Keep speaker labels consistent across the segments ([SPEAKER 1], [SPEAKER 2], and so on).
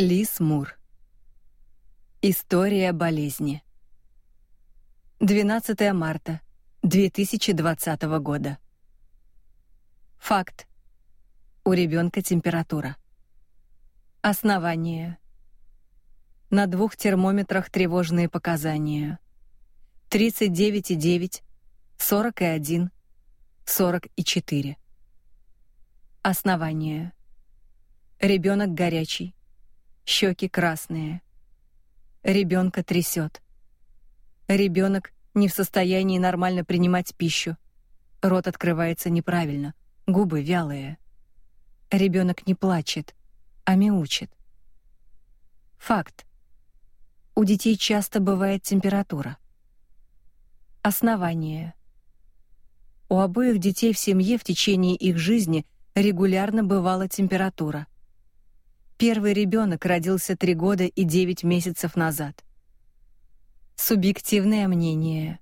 [SPEAKER 1] Лис Мур. История болезни. 12 марта 2020 года. Факт. У ребенка температура. Основание. На двух термометрах тревожные показания. 39,9, 41, 44. Основание. Ребенок горячий. Щеки красные. Ребенка трясет. Ребенок не в состоянии нормально принимать пищу. Рот открывается неправильно, губы вялые. Ребенок не плачет, а мяучит. Факт. У детей часто бывает температура. Основание. У обоих детей в семье в течение их жизни регулярно бывала температура. Первый ребенок родился три года и девять месяцев назад. Субъективное мнение.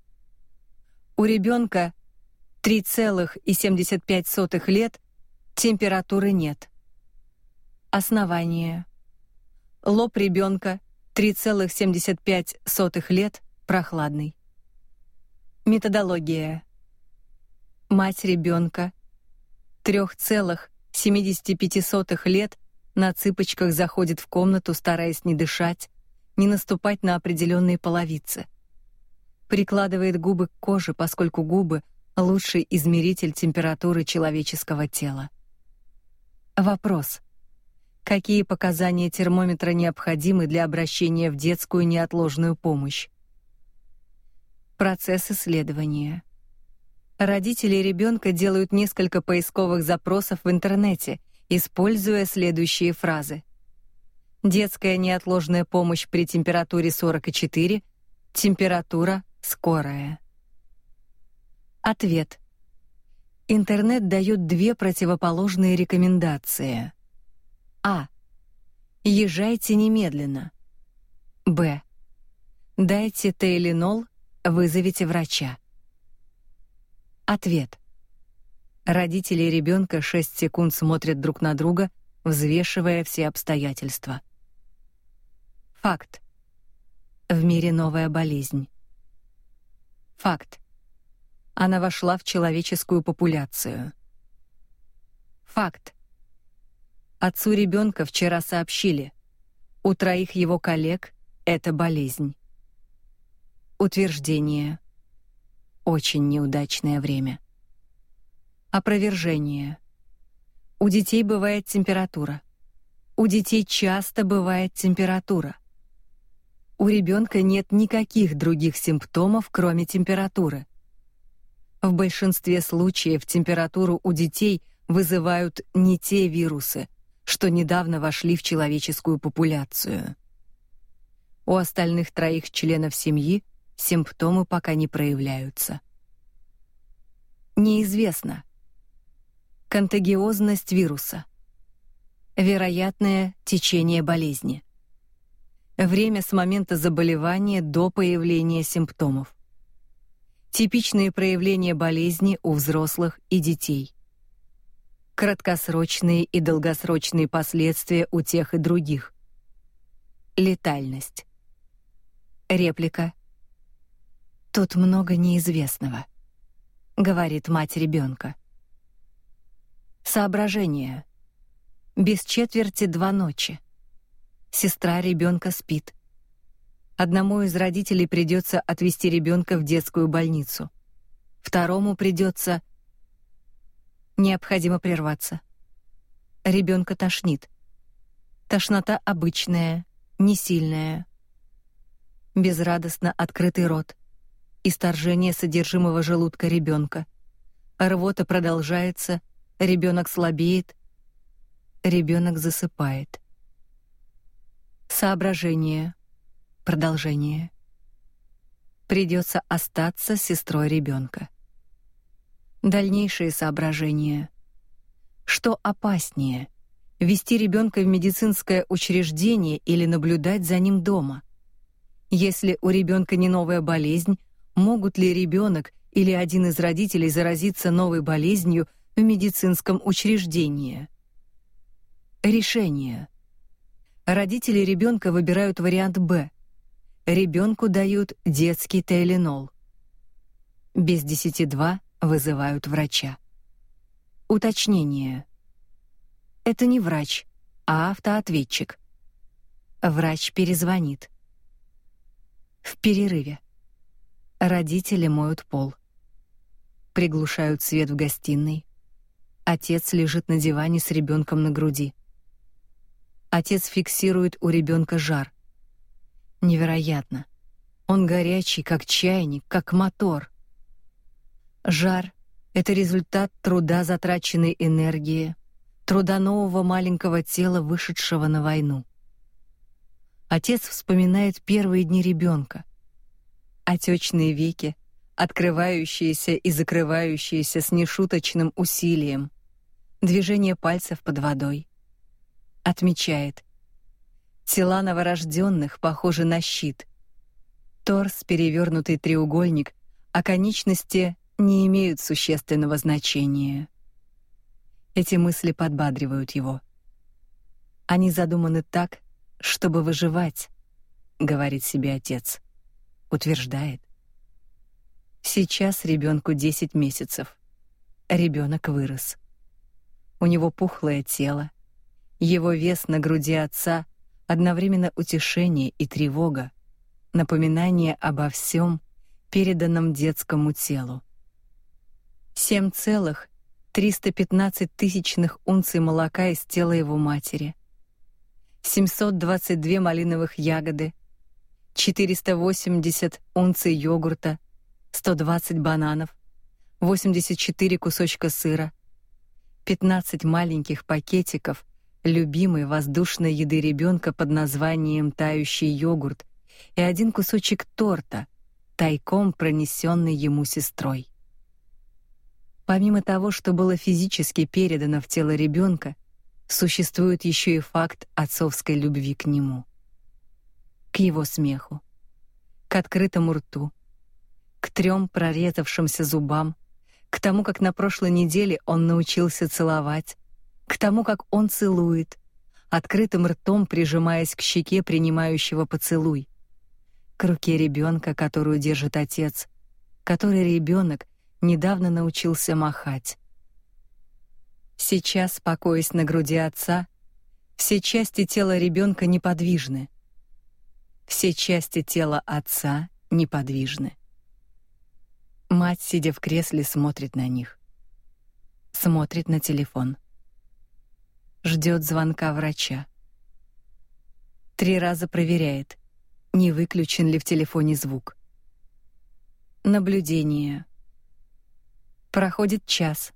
[SPEAKER 1] У ребенка 3,75 лет температуры нет. Основание. Лоб ребенка 3,75 лет прохладный. Методология. Мать ребенка 3,75 лет на цыпочках заходит в комнату, стараясь не дышать, не наступать на определенные половицы. Прикладывает губы к коже, поскольку губы лучший измеритель температуры человеческого тела. Вопрос: какие показания термометра необходимы для обращения в детскую неотложную помощь? Процесс исследования. Родители ребенка делают несколько поисковых запросов в интернете используя следующие фразы. Детская неотложная помощь при температуре 44, температура скорая. Ответ. Интернет дает две противоположные рекомендации. А. Езжайте немедленно. Б. Дайте Тейленол, вызовите врача. Ответ. Родители ребенка 6 секунд смотрят друг на друга, взвешивая все обстоятельства. Факт. В мире новая болезнь. Факт. Она вошла в человеческую популяцию. Факт. Отцу ребенка вчера сообщили: у троих его коллег это болезнь. Утверждение. Очень неудачное время. Опровержение. У детей бывает температура. У детей часто бывает температура. У ребенка нет никаких других симптомов, кроме температуры. В большинстве случаев температуру у детей вызывают не те вирусы, что недавно вошли в человеческую популяцию. У остальных троих членов семьи симптомы пока не проявляются. Неизвестно, Контагиозность вируса. Вероятное течение болезни. Время с момента заболевания до появления симптомов. Типичные проявления болезни у взрослых и детей. Краткосрочные и долгосрочные последствия у тех и других. Летальность. Реплика. Тут много неизвестного, говорит мать ребенка. Соображение. Без четверти два ночи. Сестра ребенка спит. Одному из родителей придется отвезти ребенка в детскую больницу. Второму придется необходимо прерваться. Ребенка тошнит. Тошнота обычная, не сильная. Безрадостно открытый рот. Исторжение содержимого желудка ребенка. Рвота продолжается, Ребенок слабеет, ребенок засыпает. Соображение. Продолжение. Придется остаться с сестрой ребенка. Дальнейшие соображения. Что опаснее: вести ребенка в медицинское учреждение или наблюдать за ним дома? Если у ребенка не новая болезнь, могут ли ребенок или один из родителей заразиться новой болезнью в медицинском учреждении. Решение. Родители ребенка выбирают вариант Б. Ребенку дают детский Тайленол. Без 10-2 вызывают врача. Уточнение. Это не врач, а автоответчик. Врач перезвонит. В перерыве. Родители моют пол. Приглушают свет в гостиной. Отец лежит на диване с ребенком на груди. Отец фиксирует у ребенка жар. Невероятно. Он горячий, как чайник, как мотор. Жар это результат труда затраченной энергии, труда нового маленького тела, вышедшего на войну. Отец вспоминает первые дни ребенка. Отечные веки, открывающиеся и закрывающиеся с нешуточным усилием. Движение пальцев под водой отмечает. Тела новорожденных похожи на щит. Торс перевернутый треугольник, а конечности не имеют существенного значения. Эти мысли подбадривают его. Они задуманы так, чтобы выживать, говорит себе отец. Утверждает. Сейчас ребенку 10 месяцев. Ребенок вырос. У него пухлое тело, его вес на груди отца одновременно утешение и тревога, напоминание обо всем, переданном детскому телу. 7,315 тысячных унций молока из тела его матери, 722 малиновых ягоды, 480 унций йогурта, 120 бананов, 84 кусочка сыра, 15 маленьких пакетиков любимой воздушной еды ребенка под названием тающий йогурт и один кусочек торта, тайком пронесенный ему сестрой. Помимо того, что было физически передано в тело ребенка, существует еще и факт отцовской любви к нему. К его смеху, к открытому рту, к трем прорезавшимся зубам, к тому, как на прошлой неделе он научился целовать, к тому, как он целует, открытым ртом прижимаясь к щеке принимающего поцелуй, к руке ребенка, которую держит отец, который ребенок недавно научился махать. Сейчас, покоясь на груди отца, все части тела ребенка неподвижны. Все части тела отца неподвижны. Мать, сидя в кресле, смотрит на них. Смотрит на телефон ждет звонка врача. Три раза проверяет, не выключен ли в телефоне звук. Наблюдение. Проходит час.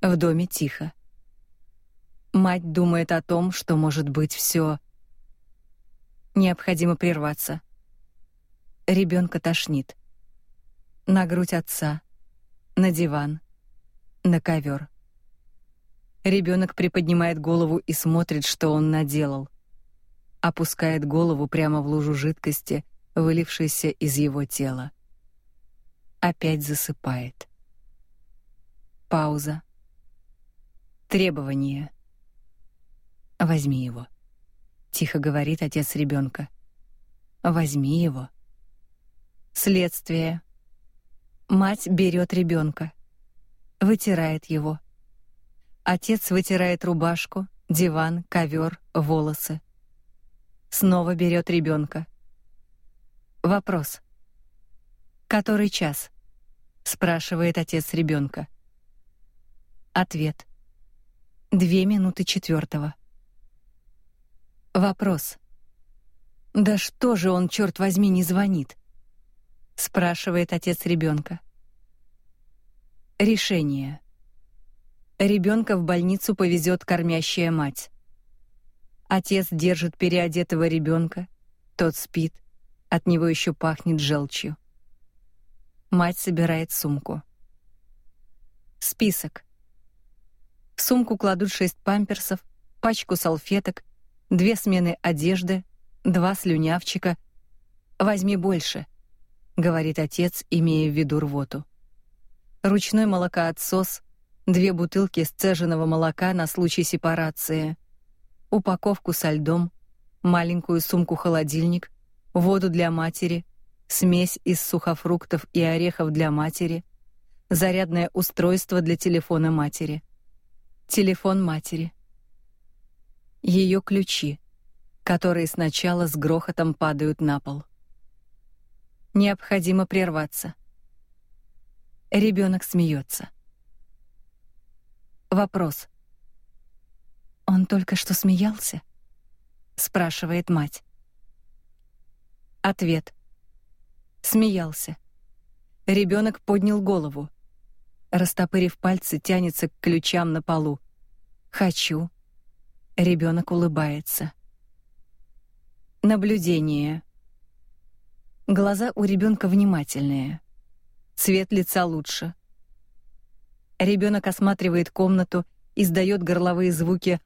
[SPEAKER 1] В доме тихо. Мать думает о том, что может быть все. Необходимо прерваться. Ребенка тошнит. На грудь отца, на диван, на ковер. Ребенок приподнимает голову и смотрит, что он наделал. Опускает голову прямо в лужу жидкости, вылившейся из его тела. Опять засыпает. Пауза. Требование. Возьми его. Тихо говорит отец ребенка. Возьми его. Следствие. Мать берет ребенка, вытирает его, Отец вытирает рубашку, диван, ковер, волосы. Снова берет ребенка. Вопрос. Который час? спрашивает отец ребенка. Ответ. Две минуты четвертого. Вопрос. Да что же он, черт возьми, не звонит? Спрашивает отец ребенка. Решение. Ребенка в больницу повезет кормящая мать. Отец держит переодетого ребенка, тот спит, от него еще пахнет желчью. Мать собирает сумку. Список. В сумку кладут шесть памперсов, пачку салфеток, две смены одежды, два слюнявчика. Возьми больше, говорит отец, имея в виду рвоту. Ручной молокоотсос, две бутылки сцеженного молока на случай сепарации, упаковку со льдом, маленькую сумку-холодильник, воду для матери, смесь из сухофруктов и орехов для матери, зарядное устройство для телефона матери, телефон матери, ее ключи, которые сначала с грохотом падают на пол. Необходимо прерваться. Ребенок смеется. Вопрос. Он только что смеялся? спрашивает мать. Ответ. Смеялся. Ребенок поднял голову. Растопырив пальцы, тянется к ключам на полу. Хочу. Ребенок улыбается. Наблюдение. Глаза у ребенка внимательные. Цвет лица лучше. Ребенок осматривает комнату, издает горловые звуки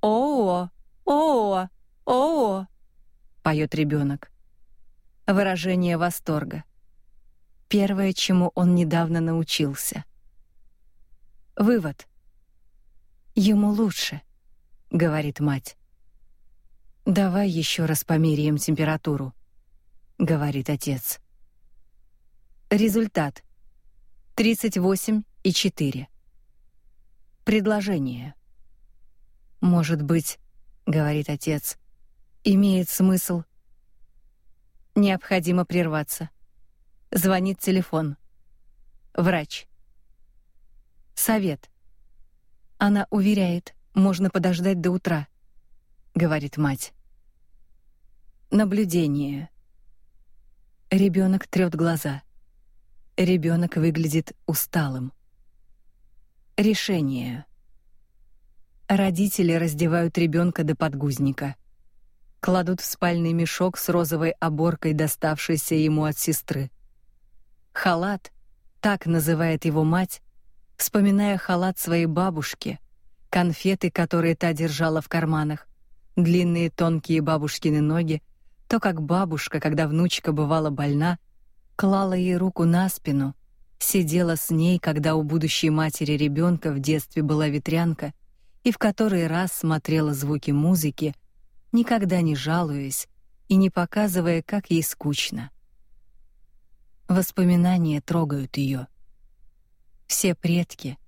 [SPEAKER 1] «О-о! О-о! О!» поет ребенок. Выражение восторга. Первое, чему он недавно научился. Вывод. Ему лучше, говорит мать. Давай еще раз померяем температуру, говорит отец. Результат. 38 и 4. Предложение. Может быть, говорит отец, имеет смысл. Необходимо прерваться. Звонит телефон. Врач. Совет. Она уверяет, можно подождать до утра, говорит мать. Наблюдение. Ребенок трёт глаза. Ребенок выглядит усталым. Решение. Родители раздевают ребенка до подгузника. Кладут в спальный мешок с розовой оборкой, доставшейся ему от сестры. Халат, так называет его мать, вспоминая халат своей бабушки, конфеты, которые та держала в карманах, длинные тонкие бабушкины ноги, то как бабушка, когда внучка бывала больна, клала ей руку на спину сидела с ней, когда у будущей матери ребенка в детстве была ветрянка, и в который раз смотрела звуки музыки, никогда не жалуясь и не показывая, как ей скучно. Воспоминания трогают ее. Все предки,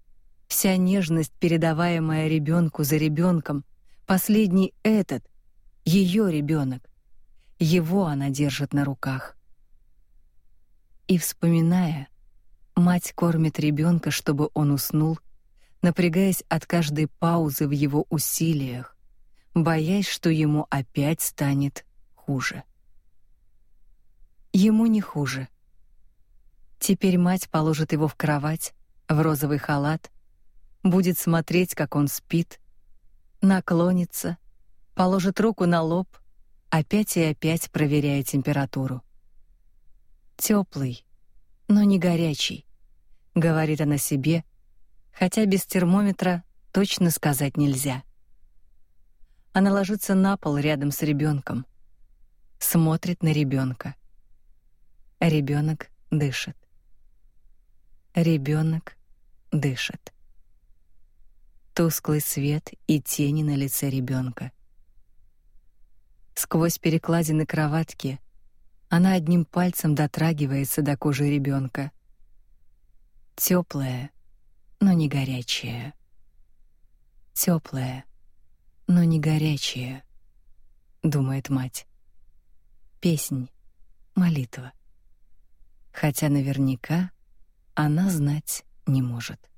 [SPEAKER 1] вся нежность, передаваемая ребенку за ребенком, последний этот ее ребенок. Его она держит на руках. И вспоминая, Мать кормит ребенка, чтобы он уснул, напрягаясь от каждой паузы в его усилиях, боясь, что ему опять станет хуже. Ему не хуже. Теперь мать положит его в кровать, в розовый халат, будет смотреть, как он спит, наклонится, положит руку на лоб, опять и опять проверяя температуру. Теплый, но не горячий говорит она себе, хотя без термометра точно сказать нельзя. Она ложится на пол рядом с ребенком, смотрит на ребенка. Ребенок дышит. Ребенок дышит. Тусклый свет и тени на лице ребенка. Сквозь перекладины кроватки она одним пальцем дотрагивается до кожи ребенка Теплое, но не горячее. Теплое, но не горячее, думает мать. Песнь, молитва. Хотя наверняка она знать не может.